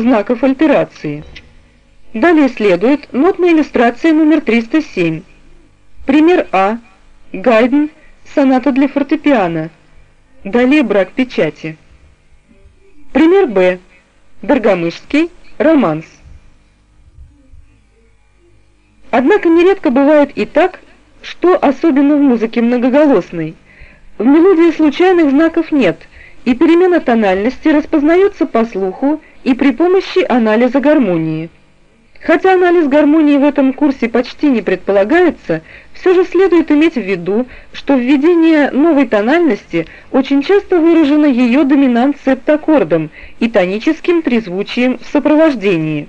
знаков альтерации. Далее следует нотная иллюстрация номер 307. Пример А. Гайден. Соната для фортепиано. Далее брак печати. Пример Б. Доргомышский. Романс. Однако нередко бывает и так, что особенно в музыке многоголосной. В мелодии случайных знаков нет, и перемена тональности распознается по слуху и при помощи анализа гармонии. Хотя анализ гармонии в этом курсе почти не предполагается, все же следует иметь в виду, что введение новой тональности очень часто выражено ее доминант септаккордом и тоническим трезвучием в сопровождении.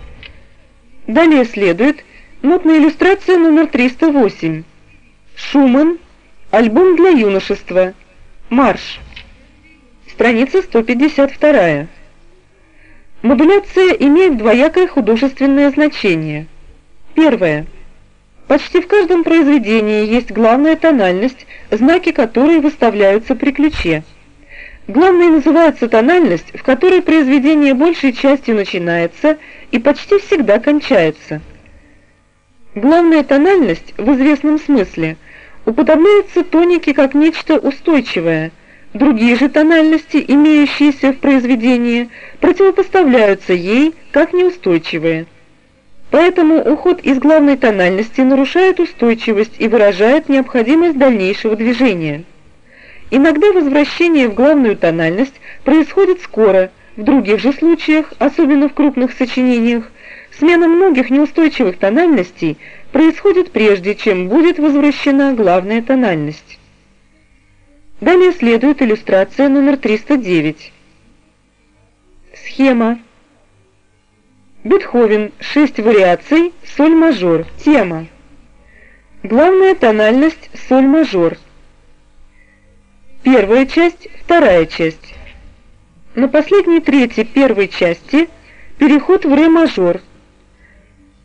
Далее следует нотная иллюстрация номер 308. Шуман. Альбом для юношества. Марш. Страница 152. Модуляция имеет двоякое художественное значение. Первое. Почти в каждом произведении есть главная тональность, знаки которой выставляются при ключе. Главной называется тональность, в которой произведение большей частью начинается и почти всегда кончается. Главная тональность в известном смысле уподобляется тонике как нечто устойчивое – Другие же тональности, имеющиеся в произведении, противопоставляются ей как неустойчивые. Поэтому уход из главной тональности нарушает устойчивость и выражает необходимость дальнейшего движения. Иногда возвращение в главную тональность происходит скоро, в других же случаях, особенно в крупных сочинениях, смена многих неустойчивых тональностей происходит прежде, чем будет возвращена главная тональность. Далее следует иллюстрация номер 309. Схема. Бетховен. Шесть вариаций. Соль мажор. Тема. Главная тональность соль мажор. Первая часть, вторая часть. На последней трети первой части переход в ре мажор.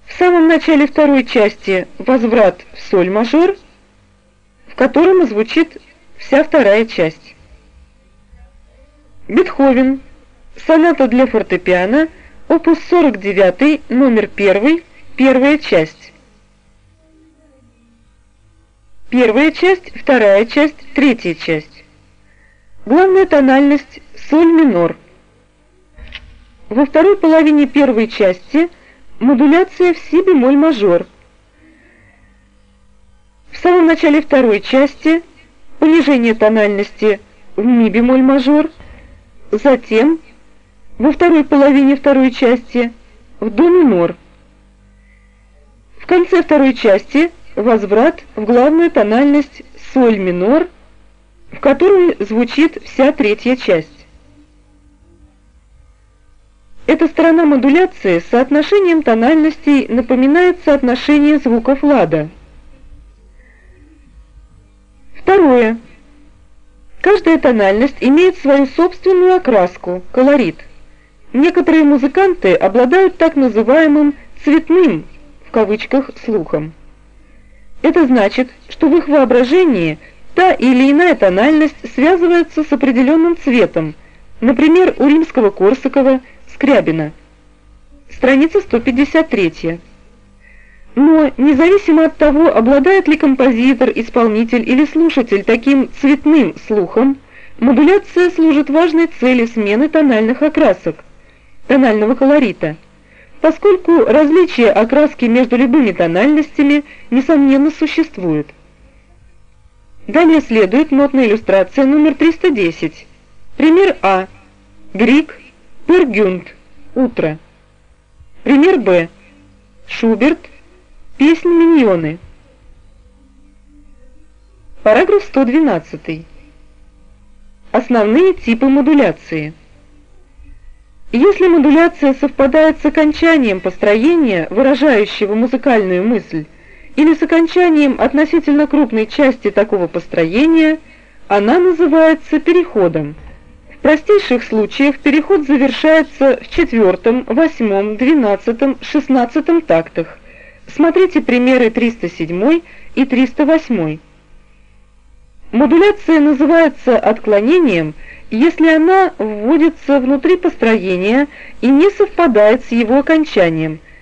В самом начале второй части возврат в соль мажор, в котором звучит Вся вторая часть. Бетховен. Соната для фортепиано. Опус 49, номер 1, первая часть. Первая часть, вторая часть, третья часть. Главная тональность соль минор. Во второй половине первой части модуляция в си бемоль мажор. В самом начале второй части – понижение тональности в ми бемоль мажор, затем во второй половине второй части в до минор. В конце второй части возврат в главную тональность соль минор, в которой звучит вся третья часть. Эта сторона модуляции с соотношением тональностей напоминает соотношение звуков лада – Второе. Каждая тональность имеет свою собственную окраску, колорит. Некоторые музыканты обладают так называемым «цветным» в кавычках слухом. Это значит, что в их воображении та или иная тональность связывается с определенным цветом, например, у римского Корсакова Скрябина. Страница 153. Но, независимо от того, обладает ли композитор, исполнитель или слушатель таким цветным слухом, модуляция служит важной цели смены тональных окрасок, тонального колорита, поскольку различие окраски между любыми тональностями, несомненно, существует. Далее следует нотная иллюстрация номер 310. Пример А. Грик, Пергюнд, утро. Пример Б. Шуберт, Песни миньоны. Параграф 112. Основные типы модуляции. Если модуляция совпадает с окончанием построения, выражающего музыкальную мысль, или с окончанием относительно крупной части такого построения, она называется переходом. В простейших случаях переход завершается в четвертом, восьмом, двенадцатом, шестнадцатом тактах – Смотрите примеры 307 и 308. Модуляция называется отклонением, если она вводится внутри построения и не совпадает с его окончанием,